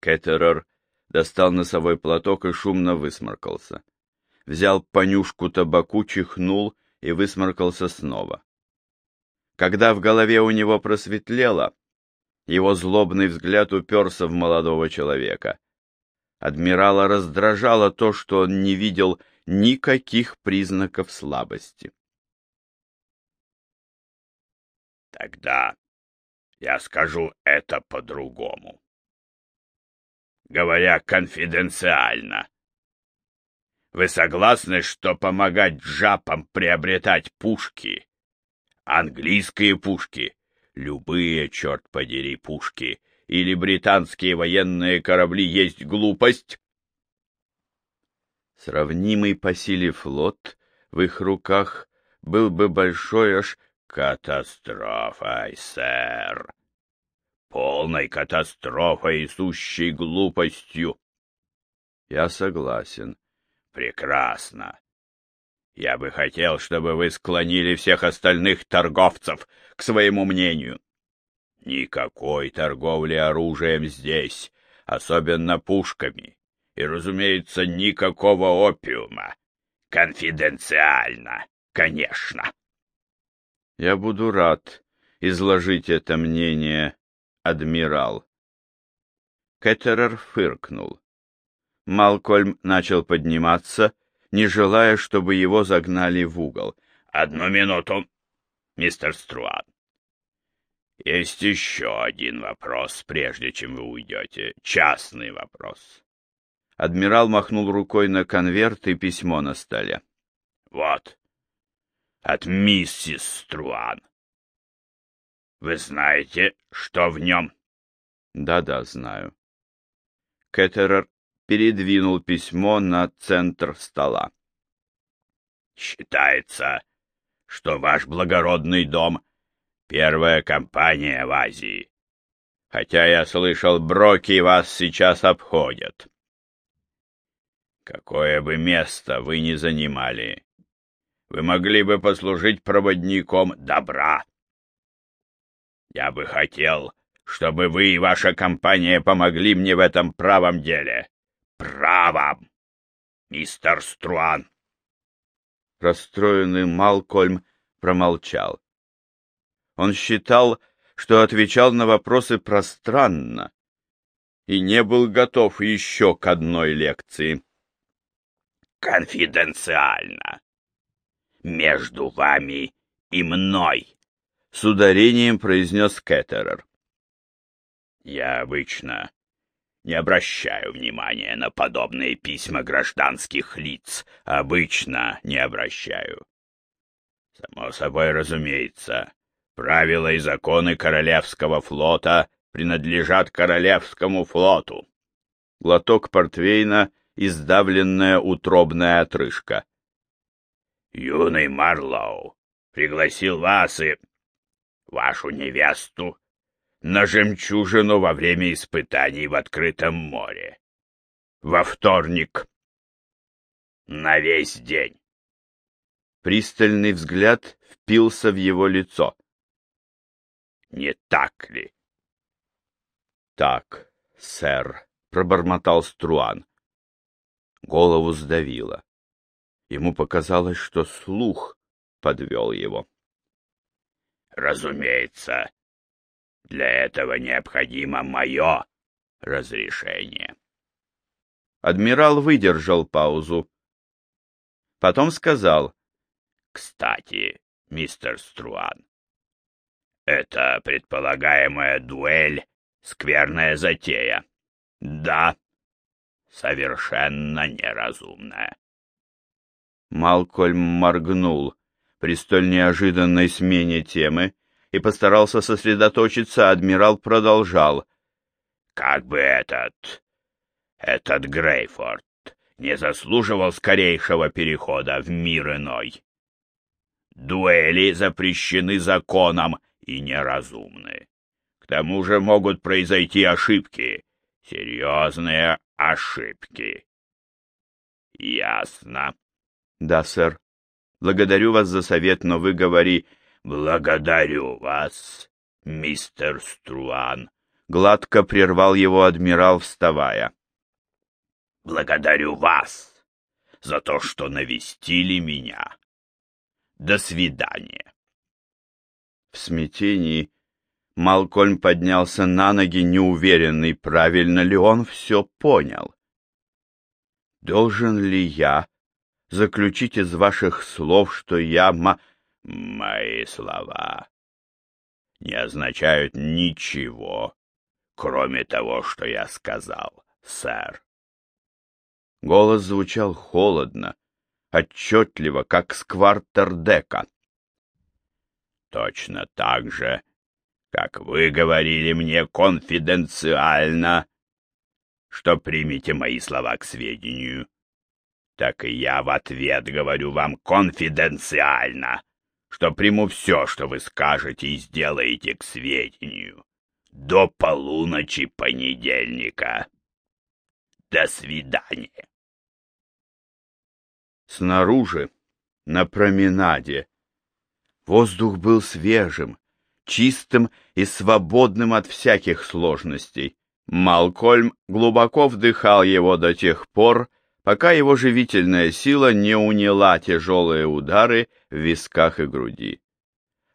Кеттерер достал носовой платок и шумно высморкался. Взял понюшку табаку, чихнул и высморкался снова. Когда в голове у него просветлело, его злобный взгляд уперся в молодого человека. Адмирала раздражало то, что он не видел никаких признаков слабости. Тогда я скажу это по-другому. Говоря конфиденциально, вы согласны, что помогать джапам приобретать пушки, английские пушки, любые, черт подери, пушки, или британские военные корабли есть глупость? Сравнимый по силе флот в их руках был бы большой аж катастрофой, сэр. Полной катастрофой и сущей глупостью. Я согласен. Прекрасно. Я бы хотел, чтобы вы склонили всех остальных торговцев к своему мнению. Никакой торговли оружием здесь, особенно пушками. И, разумеется, никакого опиума. Конфиденциально, конечно. Я буду рад изложить это мнение, адмирал. Кеттерер фыркнул. Малкольм начал подниматься, не желая, чтобы его загнали в угол. «Одну минуту, мистер Струан. Есть еще один вопрос, прежде чем вы уйдете. Частный вопрос». Адмирал махнул рукой на конверт и письмо на столе. «Вот, от миссис Струан. Вы знаете, что в нем?» «Да-да, знаю». Кеттерер передвинул письмо на центр стола. «Считается, что ваш благородный дом — первая компания в Азии. Хотя я слышал, броки вас сейчас обходят. Какое бы место вы ни занимали, вы могли бы послужить проводником добра. Я бы хотел, чтобы вы и ваша компания помогли мне в этом правом деле правом, мистер Струан. Расстроенный Малкольм промолчал. Он считал, что отвечал на вопросы пространно и не был готов еще к одной лекции. «Конфиденциально. Между вами и мной», — с ударением произнес Кеттерер. «Я обычно не обращаю внимания на подобные письма гражданских лиц. Обычно не обращаю. Само собой разумеется, правила и законы Королевского флота принадлежат Королевскому флоту. Глоток портвейна и сдавленная утробная отрыжка. Юный Марлоу пригласил вас и вашу невесту на жемчужину во время испытаний в открытом море. Во вторник. На весь день. Пристальный взгляд впился в его лицо. Не так ли? Так, сэр, пробормотал Струан. Голову сдавило. Ему показалось, что слух подвел его. Разумеется, для этого необходимо мое разрешение. Адмирал выдержал паузу. Потом сказал, «Кстати, мистер Струан, это предполагаемая дуэль — скверная затея. Да, совершенно неразумная». Малкольм моргнул при столь неожиданной смене темы и постарался сосредоточиться, адмирал продолжал. «Как бы этот... этот Грейфорд не заслуживал скорейшего перехода в мир иной. Дуэли запрещены законом и неразумны. К тому же могут произойти ошибки, серьезные ошибки. Ясно. Да, сэр. Благодарю вас за совет, но вы говори, «Благодарю вас, мистер Струан. гладко прервал его адмирал, вставая. «Благодарю вас за то, что навестили меня. До свидания». В смятении Малкольм поднялся на ноги, неуверенный, правильно ли он все понял. «Должен ли я заключить из ваших слов, что я ма...» «Мои слова не означают ничего, кроме того, что я сказал, сэр». Голос звучал холодно, отчетливо, как с квартердека. «Точно так же, как вы говорили мне конфиденциально, что примите мои слова к сведению, так и я в ответ говорю вам конфиденциально, что приму все, что вы скажете и сделаете к сведению до полуночи понедельника. До свидания. Снаружи, на променаде, воздух был свежим, чистым и свободным от всяких сложностей. Малкольм глубоко вдыхал его до тех пор, пока его живительная сила не уняла тяжелые удары в висках и груди.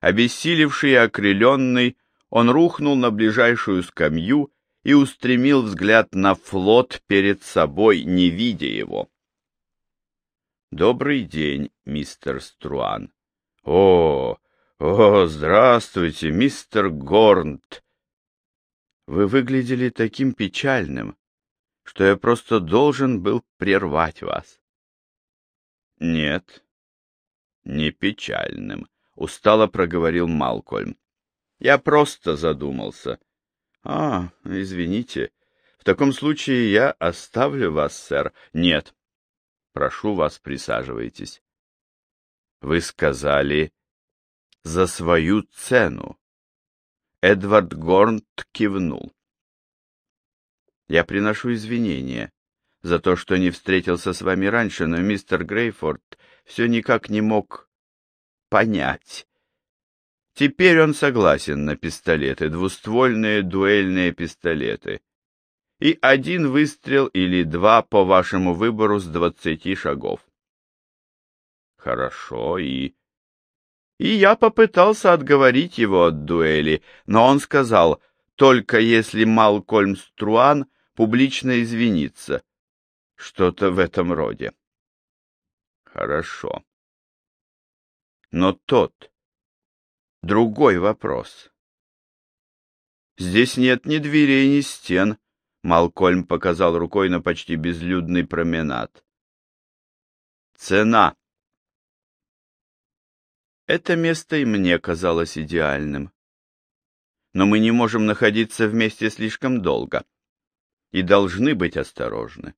Обессилевший и окрыленный, он рухнул на ближайшую скамью и устремил взгляд на флот перед собой, не видя его. «Добрый день, мистер Струан». «О, о, здравствуйте, мистер Горнт. Вы выглядели таким печальным, что я просто должен был прервать вас». «Нет, не печальным», — устало проговорил Малкольм. «Я просто задумался». «А, извините. В таком случае я оставлю вас, сэр». «Нет, Прошу вас, присаживайтесь. Вы сказали за свою цену. Эдвард Горнт кивнул. Я приношу извинения за то, что не встретился с вами раньше, но мистер Грейфорд все никак не мог понять. Теперь он согласен на пистолеты, двуствольные дуэльные пистолеты и один выстрел или два по вашему выбору с двадцати шагов. Хорошо, и... И я попытался отговорить его от дуэли, но он сказал, только если Малкольм Струан публично извинится. Что-то в этом роде. Хорошо. Но тот, другой вопрос. Здесь нет ни дверей, ни стен, Малкольм показал рукой на почти безлюдный променад. Цена. Это место и мне казалось идеальным. Но мы не можем находиться вместе слишком долго и должны быть осторожны.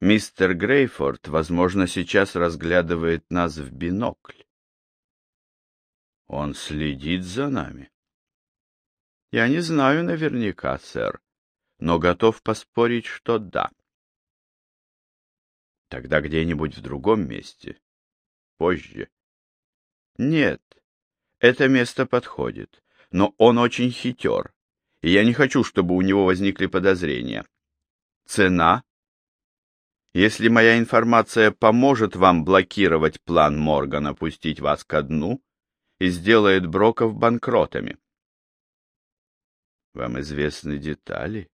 Мистер Грейфорд, возможно, сейчас разглядывает нас в бинокль. Он следит за нами. Я не знаю наверняка, сэр но готов поспорить, что да. Тогда где-нибудь в другом месте. Позже. Нет, это место подходит, но он очень хитер, и я не хочу, чтобы у него возникли подозрения. Цена? Если моя информация поможет вам блокировать план Моргана пустить вас ко дну и сделает Броков банкротами. Вам известны детали?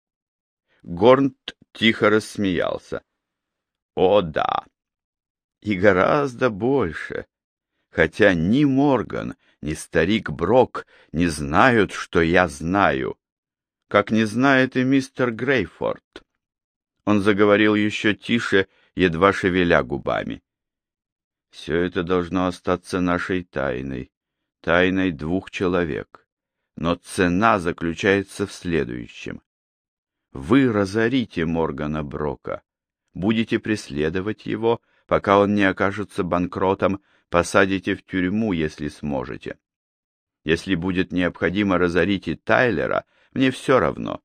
Горнт тихо рассмеялся. О, да. И гораздо больше. Хотя ни Морган, ни старик Брок не знают, что я знаю. Как не знает и мистер Грейфорд. Он заговорил еще тише, едва шевеля губами. Все это должно остаться нашей тайной, тайной двух человек. Но цена заключается в следующем. Вы разорите Моргана Брока, будете преследовать его, пока он не окажется банкротом, посадите в тюрьму, если сможете. Если будет необходимо разорить и Тайлера, мне все равно.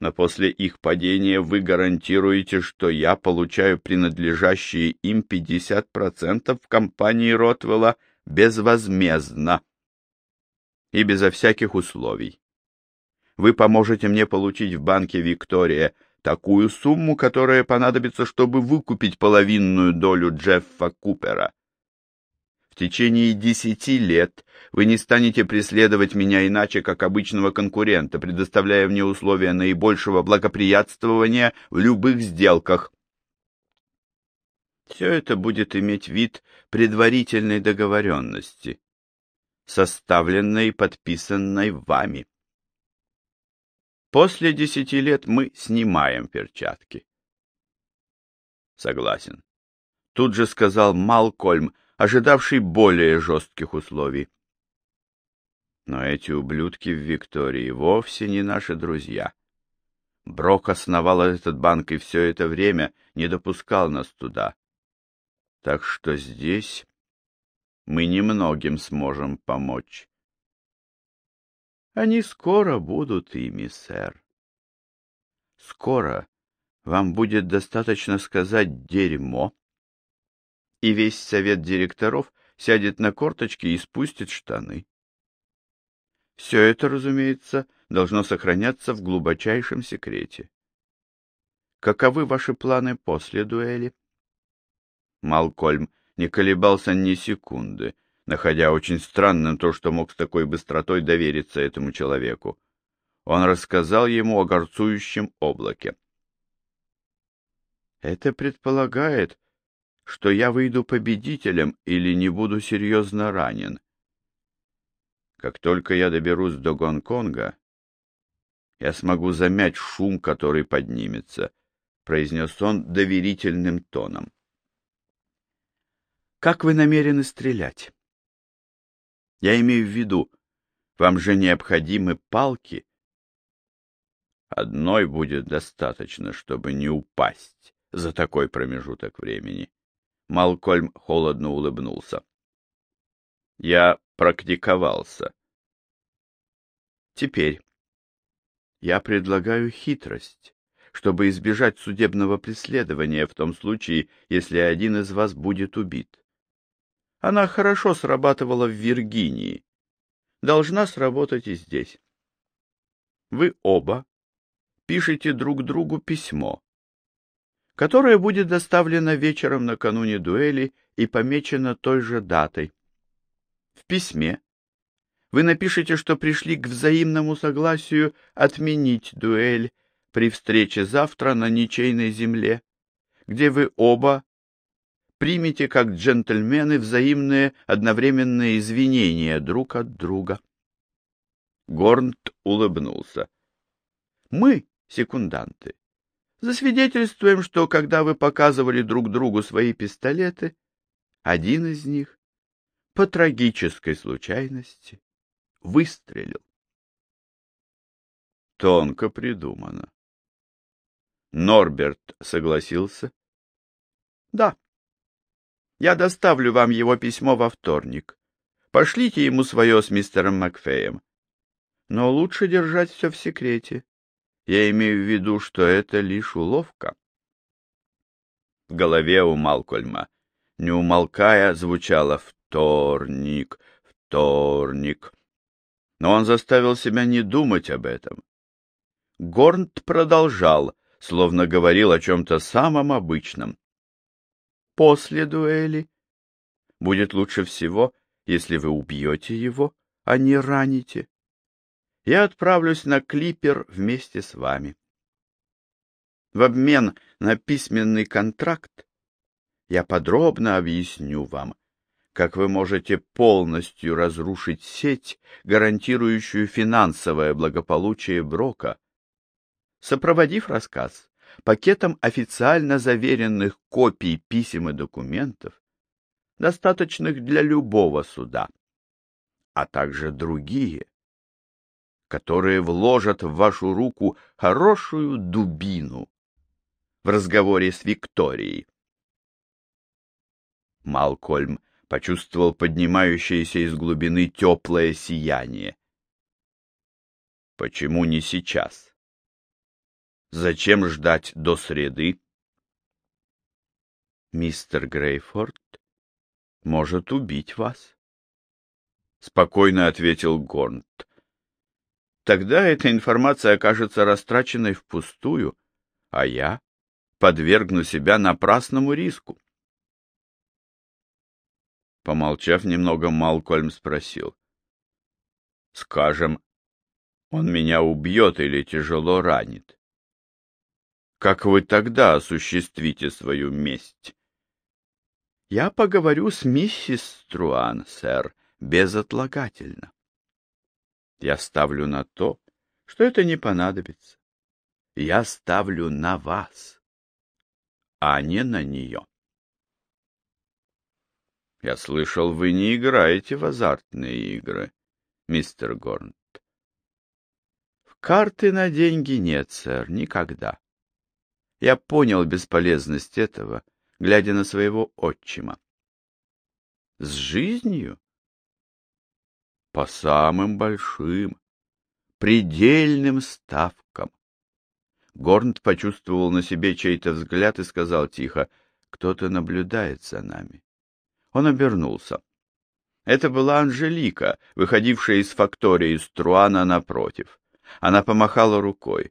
Но после их падения вы гарантируете, что я получаю принадлежащие им 50% в компании Ротвелла безвозмездно и безо всяких условий. вы поможете мне получить в банке «Виктория» такую сумму, которая понадобится, чтобы выкупить половинную долю Джеффа Купера. В течение десяти лет вы не станете преследовать меня иначе, как обычного конкурента, предоставляя мне условия наибольшего благоприятствования в любых сделках. Все это будет иметь вид предварительной договоренности, составленной и подписанной вами. После десяти лет мы снимаем перчатки. Согласен. Тут же сказал Малкольм, ожидавший более жестких условий. Но эти ублюдки в Виктории вовсе не наши друзья. Брок основал этот банк и все это время не допускал нас туда. Так что здесь мы немногим сможем помочь. Они скоро будут ими, сэр. Скоро вам будет достаточно сказать «дерьмо», и весь совет директоров сядет на корточки и спустит штаны. Все это, разумеется, должно сохраняться в глубочайшем секрете. Каковы ваши планы после дуэли? Малкольм не колебался ни секунды, находя очень странным то, что мог с такой быстротой довериться этому человеку. Он рассказал ему о горцующем облаке. Это предполагает, что я выйду победителем или не буду серьезно ранен. Как только я доберусь до Гонконга, я смогу замять шум, который поднимется, — произнес он доверительным тоном. — Как вы намерены стрелять? Я имею в виду, вам же необходимы палки. Одной будет достаточно, чтобы не упасть за такой промежуток времени. Малкольм холодно улыбнулся. Я практиковался. Теперь я предлагаю хитрость, чтобы избежать судебного преследования в том случае, если один из вас будет убит. Она хорошо срабатывала в Виргинии. Должна сработать и здесь. Вы оба пишете друг другу письмо, которое будет доставлено вечером накануне дуэли и помечено той же датой. В письме вы напишите, что пришли к взаимному согласию отменить дуэль при встрече завтра на ничейной земле, где вы оба примете как джентльмены взаимные одновременные извинения друг от друга. Горнт улыбнулся. Мы, секунданты, Засвидетельствуем, что когда вы показывали друг другу свои пистолеты, один из них по трагической случайности выстрелил. Тонко придумано. Норберт согласился. Да. Я доставлю вам его письмо во вторник. Пошлите ему свое с мистером Макфеем. Но лучше держать все в секрете. Я имею в виду, что это лишь уловка. В голове у Малкольма, не умолкая, звучало «вторник, вторник». Но он заставил себя не думать об этом. Горнт продолжал, словно говорил о чем-то самом обычном. После дуэли будет лучше всего, если вы убьете его, а не раните я отправлюсь на клипер вместе с вами. В обмен на письменный контракт я подробно объясню вам, как вы можете полностью разрушить сеть, гарантирующую финансовое благополучие Брока, сопроводив рассказ пакетом официально заверенных копий писем и документов, достаточных для любого суда, а также другие, которые вложат в вашу руку хорошую дубину в разговоре с Викторией. Малкольм почувствовал поднимающееся из глубины теплое сияние. Почему не сейчас? Зачем ждать до среды? Мистер Грейфорд может убить вас. Спокойно ответил Горнт. Тогда эта информация окажется растраченной впустую, а я подвергну себя напрасному риску. Помолчав немного, Малкольм спросил. — Скажем, он меня убьет или тяжело ранит. Как вы тогда осуществите свою месть? — Я поговорю с миссис Струан, сэр, безотлагательно. Я ставлю на то, что это не понадобится. Я ставлю на вас, а не на нее. Я слышал, вы не играете в азартные игры, мистер Горнт. В карты на деньги нет, сэр, никогда. Я понял бесполезность этого, глядя на своего отчима. С жизнью? По самым большим, предельным ставкам. Горнт почувствовал на себе чей-то взгляд и сказал тихо, «Кто-то наблюдает за нами». Он обернулся. Это была Анжелика, выходившая из фактории Струана напротив. Она помахала рукой.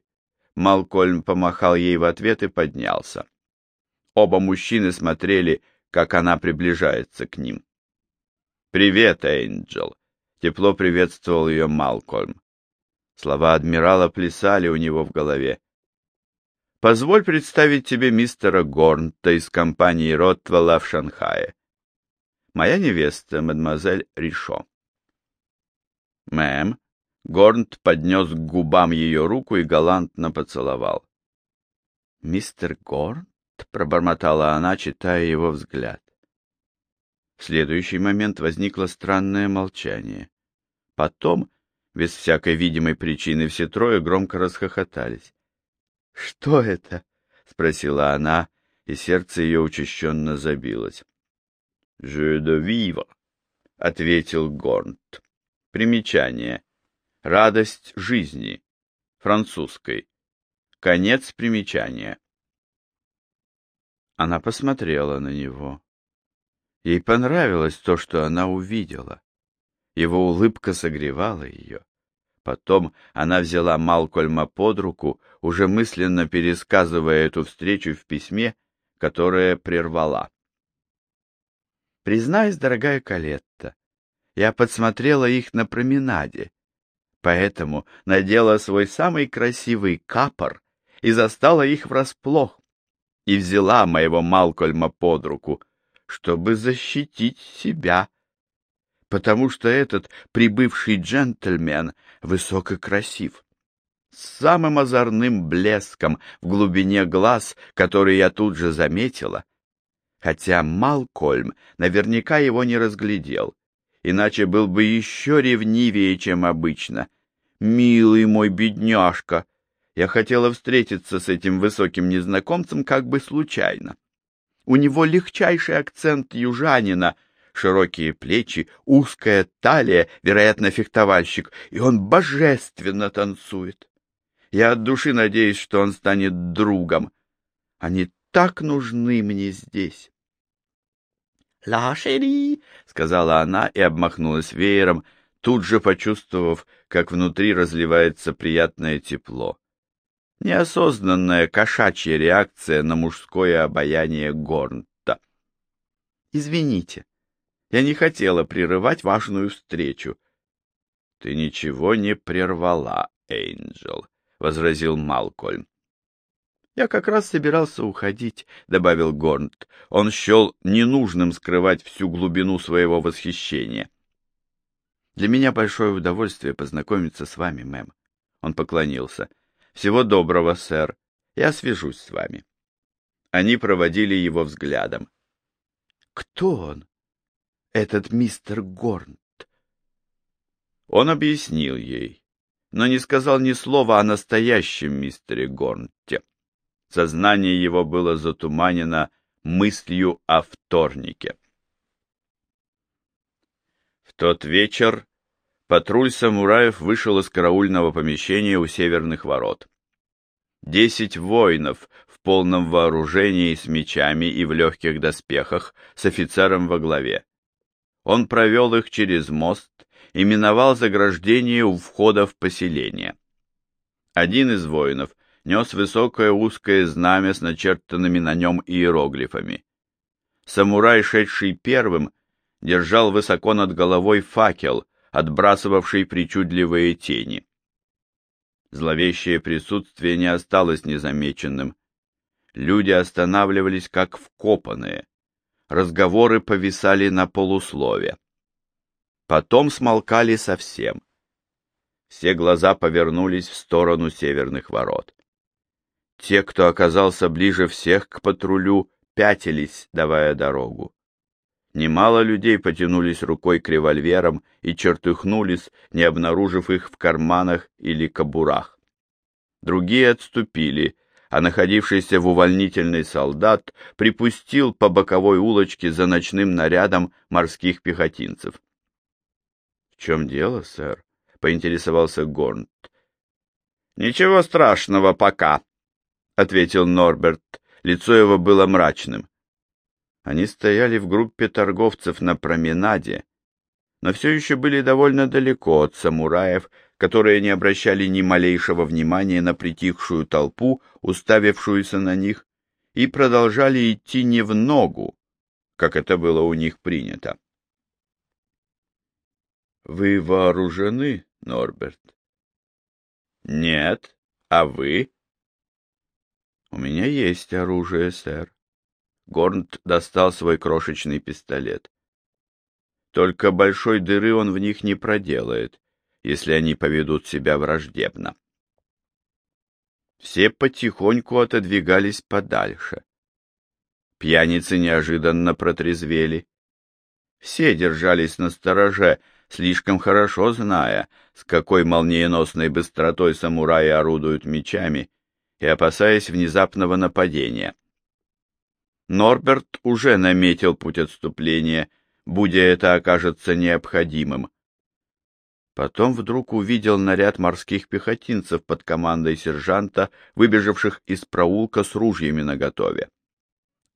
Малкольм помахал ей в ответ и поднялся. Оба мужчины смотрели, как она приближается к ним. «Привет, Эйнджел!» — тепло приветствовал ее Малкольм. Слова адмирала плясали у него в голове. «Позволь представить тебе мистера Горнта из компании Ротвелла в Шанхае моя невеста, мадемуазель Ришо. Мэм, Горнт поднес к губам ее руку и галантно поцеловал. «Мистер Горнт?» — пробормотала она, читая его взгляд. В следующий момент возникло странное молчание. Потом, без всякой видимой причины, все трое громко расхохотались. «Что это?» — спросила она, и сердце ее учащенно забилось. «Je de vivre», — ответил Горнт. Примечание. Радость жизни. Французской. Конец примечания. Она посмотрела на него. Ей понравилось то, что она увидела. Его улыбка согревала ее. Потом она взяла Малкольма под руку, уже мысленно пересказывая эту встречу в письме, которое прервала. Признаюсь, дорогая Калетта, я подсмотрела их на променаде, поэтому надела свой самый красивый капор и застала их врасплох, и взяла моего Малкольма под руку, чтобы защитить себя, потому что этот прибывший джентльмен высок и красив, с самым озорным блеском в глубине глаз, который я тут же заметила, хотя Малкольм наверняка его не разглядел, иначе был бы еще ревнивее, чем обычно. «Милый мой бедняжка!» Я хотела встретиться с этим высоким незнакомцем как бы случайно. У него легчайший акцент южанина, широкие плечи, узкая талия, вероятно, фехтовальщик, и он божественно танцует. Я от души надеюсь, что он станет другом. Они так нужны мне здесь. «Ла шери!» — сказала она и обмахнулась веером, тут же почувствовав, как внутри разливается приятное тепло. Неосознанная кошачья реакция на мужское обаяние Горнта. «Извините, я не хотела прерывать важную встречу». «Ты ничего не прервала, Эйнджел», — возразил Малкольм. «Я как раз собирался уходить», — добавил Горнт. Он счел ненужным скрывать всю глубину своего восхищения. «Для меня большое удовольствие познакомиться с вами, мэм». Он поклонился. «Всего доброго, сэр. Я свяжусь с вами». Они проводили его взглядом. «Кто он, этот мистер Горнт?» Он объяснил ей, но не сказал ни слова о настоящем мистере Горнте. Сознание его было затуманено мыслью о вторнике. В тот вечер патруль самураев вышел из караульного помещения у северных ворот. Десять воинов в полном вооружении с мечами и в легких доспехах с офицером во главе. Он провел их через мост и миновал заграждение у входа в поселение. Один из воинов нес высокое узкое знамя с начертанными на нем иероглифами. Самурай, шедший первым, держал высоко над головой факел, отбрасывавший причудливые тени. Зловещее присутствие не осталось незамеченным. Люди останавливались как вкопанные. Разговоры повисали на полуслове. Потом смолкали совсем. Все глаза повернулись в сторону северных ворот. Те, кто оказался ближе всех к патрулю, пятились, давая дорогу. Немало людей потянулись рукой к револьверам и чертыхнулись, не обнаружив их в карманах или кобурах. Другие отступили, а находившийся в увольнительный солдат припустил по боковой улочке за ночным нарядом морских пехотинцев. — В чем дело, сэр? — поинтересовался Горнт. — Ничего страшного пока, — ответил Норберт. Лицо его было мрачным. Они стояли в группе торговцев на променаде, но все еще были довольно далеко от самураев, которые не обращали ни малейшего внимания на притихшую толпу, уставившуюся на них, и продолжали идти не в ногу, как это было у них принято. «Вы вооружены, Норберт?» «Нет. А вы?» «У меня есть оружие, сэр. Горнт достал свой крошечный пистолет. Только большой дыры он в них не проделает, если они поведут себя враждебно. Все потихоньку отодвигались подальше. Пьяницы неожиданно протрезвели. Все держались на стороже, слишком хорошо зная, с какой молниеносной быстротой самураи орудуют мечами, и опасаясь внезапного нападения. Норберт уже наметил путь отступления, будь это окажется необходимым. Потом вдруг увидел наряд морских пехотинцев под командой сержанта, выбежавших из проулка с ружьями наготове.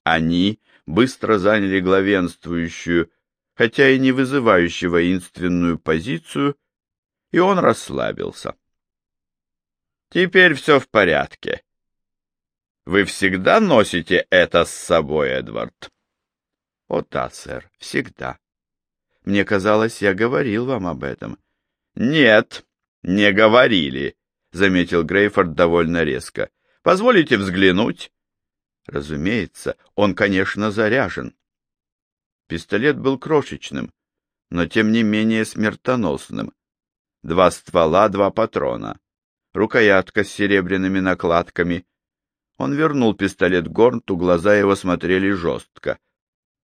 Они быстро заняли главенствующую, хотя и не вызывающую воинственную позицию, и он расслабился. «Теперь все в порядке», вы всегда носите это с собой, Эдвард? — О да, сэр, всегда. Мне казалось, я говорил вам об этом. — Нет, не говорили, — заметил Грейфорд довольно резко. — Позволите взглянуть? Разумеется, он, конечно, заряжен. Пистолет был крошечным, но тем не менее смертоносным. Два ствола, два патрона. Рукоятка с серебряными накладками — он вернул пистолет Горнту, глаза его смотрели жестко.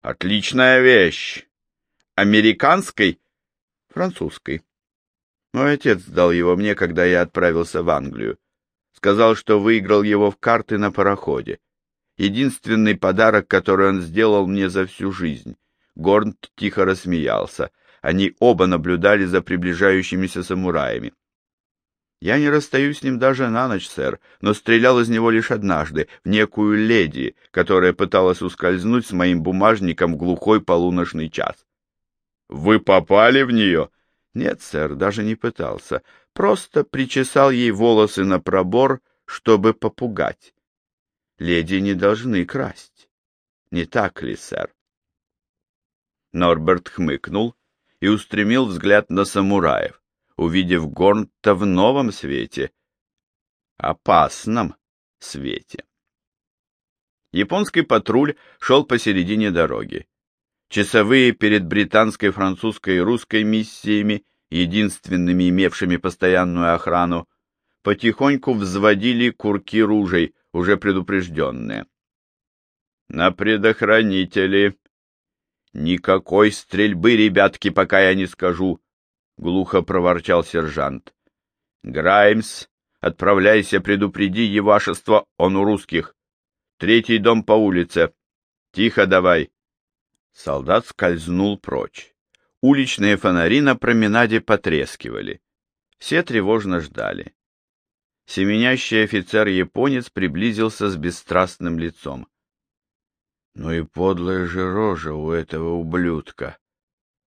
«Отличная вещь! Американской?» «Французской. Мой отец дал его мне, когда я отправился в Англию. Сказал, что выиграл его в карты на пароходе. Единственный подарок, который он сделал мне за всю жизнь». Горнт тихо рассмеялся. Они оба наблюдали за приближающимися самураями. Я не расстаюсь с ним даже на ночь, сэр, но стрелял из него лишь однажды, в некую леди, которая пыталась ускользнуть с моим бумажником в глухой полуночный час. Вы попали в нее? Нет, сэр, даже не пытался. Просто причесал ей волосы на пробор, чтобы попугать. Леди не должны красть. Не так ли, сэр? Норберт хмыкнул и устремил взгляд на самураев увидев Горнта в новом свете, опасном свете. Японский патруль шел посередине дороги. Часовые перед британской, французской и русской миссиями, единственными имевшими постоянную охрану, потихоньку взводили курки ружей, уже предупрежденные. На предохранители. Никакой стрельбы, ребятки, пока я не скажу глухо проворчал сержант. Граймс, отправляйся, предупреди Евашество, он у русских. Третий дом по улице. Тихо давай. Солдат скользнул прочь. Уличные фонари на променаде потрескивали. Все тревожно ждали. Семенящий офицер-японец приблизился с бесстрастным лицом. Ну и подлая же рожа у этого ублюдка.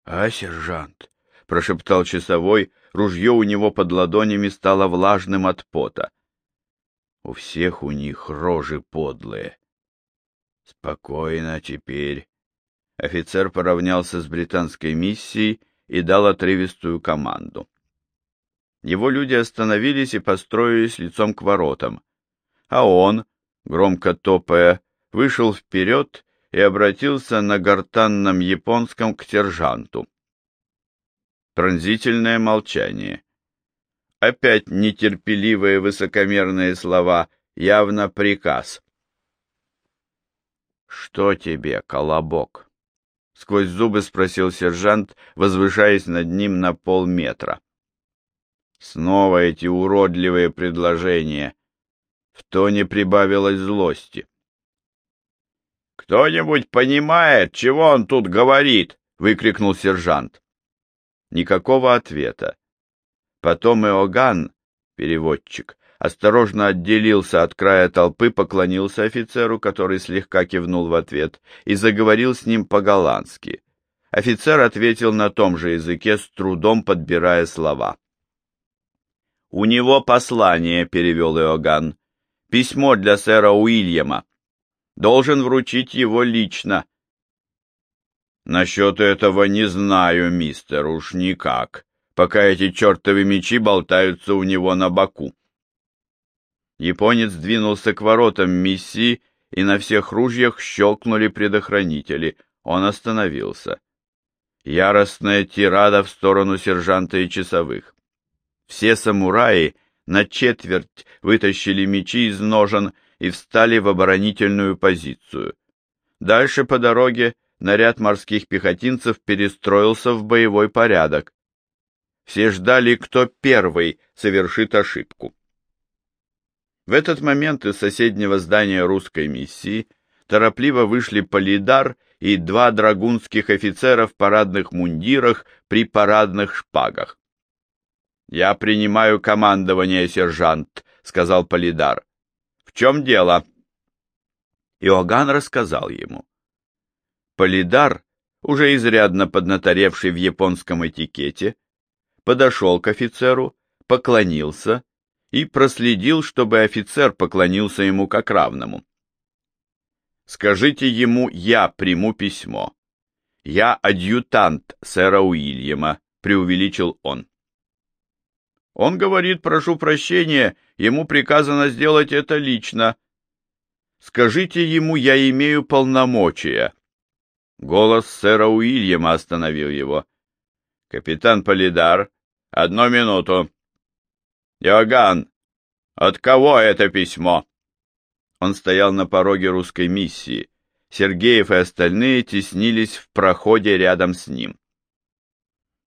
А, сержант, прошептал часовой, ружье у него под ладонями стало влажным от пота. У всех у них рожи подлые. Спокойно теперь. Офицер поравнялся с британской миссией и дал отрывистую команду. Его люди остановились и построились лицом к воротам, а он, громко топая, вышел вперед и обратился на гортанном японском к сержанту. Пронзительное молчание. Опять нетерпеливые высокомерные слова, явно приказ. «Что тебе, колобок?» — сквозь зубы спросил сержант, возвышаясь над ним на полметра. Снова эти уродливые предложения. В тоне прибавилось злости. «Кто-нибудь понимает, чего он тут говорит?» — выкрикнул сержант. Никакого ответа. Потом Иоганн, переводчик, осторожно отделился от края толпы, поклонился офицеру, который слегка кивнул в ответ, и заговорил с ним по-голландски. Офицер ответил на том же языке, с трудом подбирая слова. «У него послание», — перевел Иоганн. «Письмо для сэра Уильяма. Должен вручить его лично». Насчет этого не знаю, мистер, уж никак, пока эти чертовы мечи болтаются у него на боку. Японец двинулся к воротам миссии, и на всех ружьях щелкнули предохранители. Он остановился. Яростная тирада в сторону сержанта и часовых. Все самураи на четверть вытащили мечи из ножен и встали в оборонительную позицию. Дальше по дороге наряд морских пехотинцев перестроился в боевой порядок. Все ждали, кто первый совершит ошибку. В этот момент из соседнего здания русской миссии торопливо вышли Полидар и два драгунских офицера в парадных мундирах при парадных шпагах. «Я принимаю командование, сержант», — сказал Полидар. «В чем дело?» Иоганн рассказал ему. Полидар, уже изрядно поднаторевший в японском этикете, подошел к офицеру, поклонился и проследил, чтобы офицер поклонился ему как равному. «Скажите ему, я приму письмо. Я адъютант сэра Уильяма», — преувеличил он. «Он говорит, прошу прощения, ему приказано сделать это лично. Скажите ему, я имею полномочия». Голос сэра Уильяма остановил его. «Капитан Полидар, одну минуту!» «Иоганн, от кого это письмо?» Он стоял на пороге русской миссии. Сергеев и остальные теснились в проходе рядом с ним.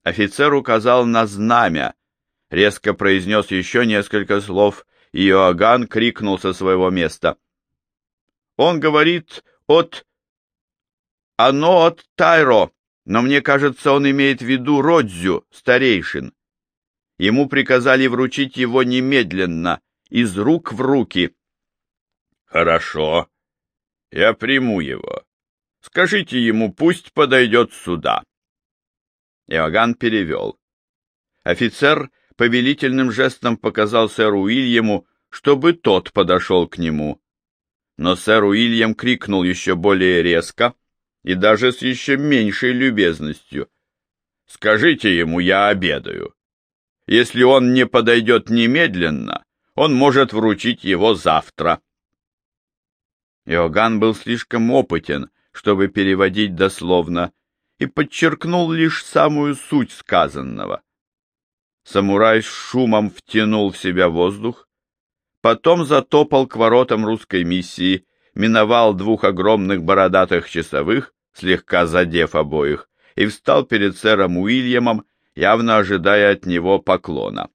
Офицер указал на знамя, резко произнес еще несколько слов, и Иоганн крикнул со своего места. «Он говорит от оно от Тайро, но мне кажется, он имеет в виду Родзю, старейшин. Ему приказали вручить его немедленно, из рук в руки. Хорошо, я приму его. Скажите ему, пусть подойдет сюда. Иоганн перевел. Офицер повелительным жестом показал сэру Уильяму, чтобы тот подошел к нему. Но сэр Уильям крикнул еще более резко, и даже с еще меньшей любезностью. Скажите ему, я обедаю. Если он не подойдет немедленно, он может вручить его завтра. Иоганн был слишком опытен, чтобы переводить дословно, и подчеркнул лишь самую суть сказанного. Самурай с шумом втянул в себя воздух, потом затопал к воротам русской миссии миновал двух огромных бородатых часовых, слегка задев обоих, и встал перед сэром Уильямом, явно ожидая от него поклона.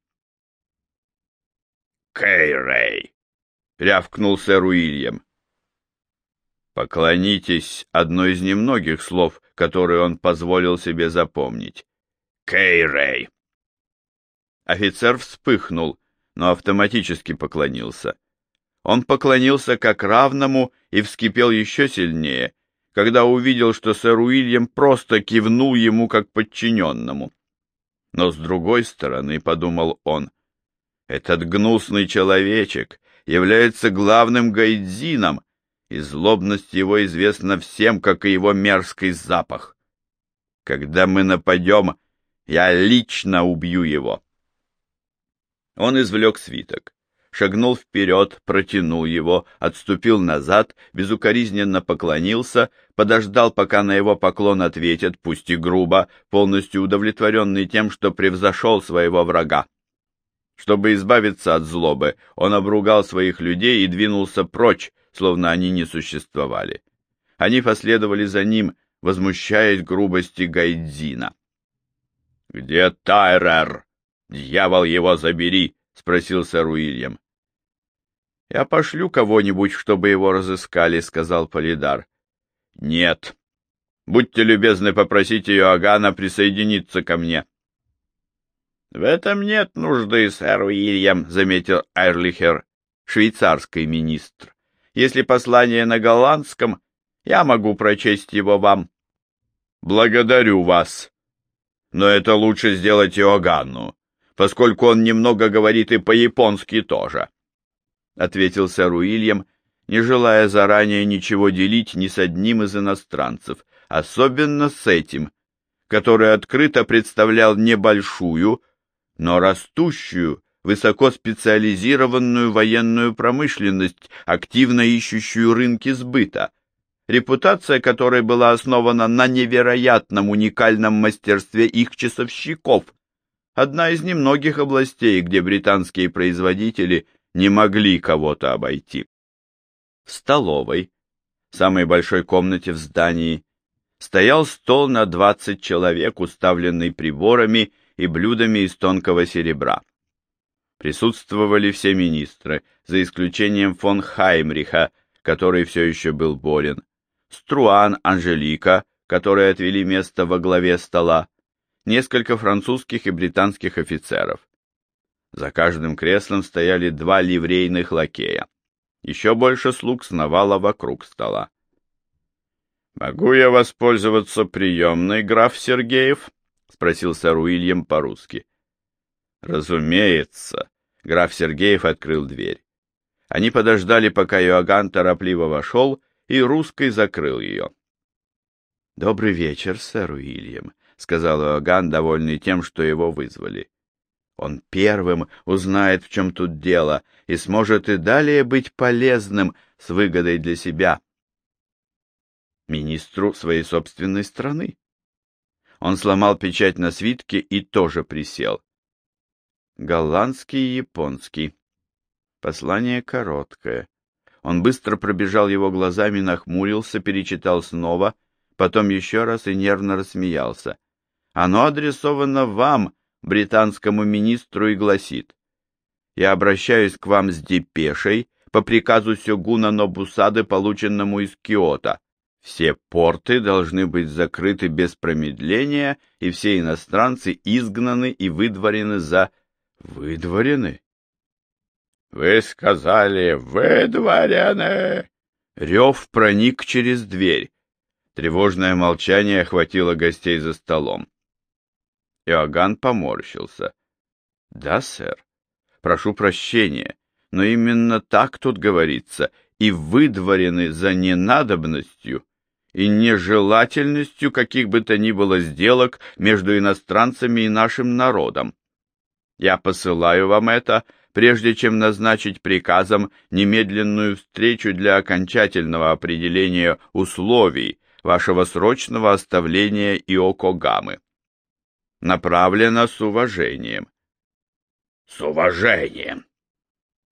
«Кэй-Рэй!» — рявкнул сэр Уильям. «Поклонитесь» — одно из немногих слов, которые он позволил себе запомнить. «Кэй-Рэй!» Офицер вспыхнул, но автоматически поклонился. Он поклонился как равному и вскипел еще сильнее, когда увидел, что сэр Уильям просто кивнул ему как подчиненному. Но с другой стороны, — подумал он, — этот гнусный человечек является главным гайдзином, и злобность его известна всем, как и его мерзкий запах. Когда мы нападем, я лично убью его. Он извлек свиток, шагнул вперед, протянул его, отступил назад, безукоризненно поклонился, подождал, пока на его поклон ответят, пусть и грубо, полностью удовлетворенный тем, что превзошел своего врага. Чтобы избавиться от злобы, он обругал своих людей и двинулся прочь, словно они не существовали. Они последовали за ним, возмущаясь грубости Гайдзина. — Где Тайрер? Дьявол его забери! — спросил сэр Уильям. — Я пошлю кого-нибудь, чтобы его разыскали, — сказал Полидар. — Нет. Будьте любезны попросить Иоганна присоединиться ко мне. — В этом нет нужды, сэр Уильям, — заметил Эрлихер, швейцарский министр. Если послание на голландском, я могу прочесть его вам. Благодарю вас. Но это лучше сделать Иоганну, поскольку он немного говорит и по-японски тоже, — ответил сэр Уильям, не желая заранее ничего делить ни с одним из иностранцев, особенно с этим, который открыто представлял небольшую, но растущую высокоспециализированную военную промышленность, активно ищущую рынки сбыта, репутация которой была основана на невероятном уникальном мастерстве их часовщиков, одна из немногих областей, где британские производители не могли кого-то обойти. В столовой, самой большой комнате в здании, стоял стол на 20 человек, уставленный приборами и блюдами из тонкого серебра. Присутствовали все министры, за исключением фон Хаймриха, который все еще был болен, Струан Анжелика, которые отвели место во главе стола, несколько французских и британских офицеров. За каждым креслом стояли два ливрейных лакея. Еще больше слуг сновало вокруг стола. «Могу я воспользоваться приемной, граф Сергеев?» — спросил сэр Уильям по-русски. Разумеется. Граф Сергеев открыл дверь. Они подождали, пока Иоганн торопливо вошел, и русский закрыл ее. — Добрый вечер, сэр Уильям, — сказал Иоганн, довольный тем, что его вызвали. Он первым узнает, в чем тут дело, и сможет и далее быть полезным с выгодой для себя. Министру своей собственной страны. Он сломал печать на свитке и тоже присел. Голландский и японский. Послание короткое. Он быстро пробежал его глазами, нахмурился, перечитал снова, потом еще раз и нервно рассмеялся. Оно адресовано вам, британскому министру, и гласит. Я обращаюсь к вам с депешей по приказу Сёгуна Нобусады, полученному из Киота. Все порты должны быть закрыты без промедления, и все иностранцы изгнаны и выдворены за Выдворены? Вы сказали «выдворены». Рев проник через дверь. Тревожное молчание охватило гостей за столом. Иоганн поморщился. — Да, сэр. Прошу прощения, но именно так тут говорится, и выдворены за ненадобностью и нежелательностью каких бы то ни было сделок между иностранцами и нашим народом. Я посылаю вам это, прежде чем назначить приказом немедленную встречу для окончательного определения условий вашего срочного оставления Иокогамы. Направлено с уважением. С уважением.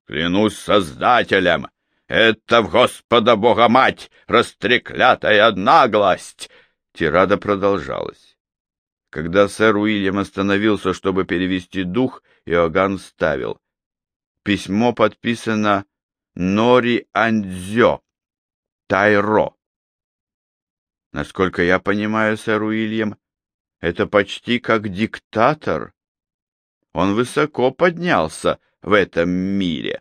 Клянусь Создателем, это в Господа Бога Мать, растреклятая наглость! Тирада продолжалась. Когда сэр Уильям остановился, чтобы перевести дух, Иоганн ставил. Письмо подписано Нори Андзё, Тайро. Насколько я понимаю, сэр Уильям, это почти как диктатор. Он высоко поднялся в этом мире.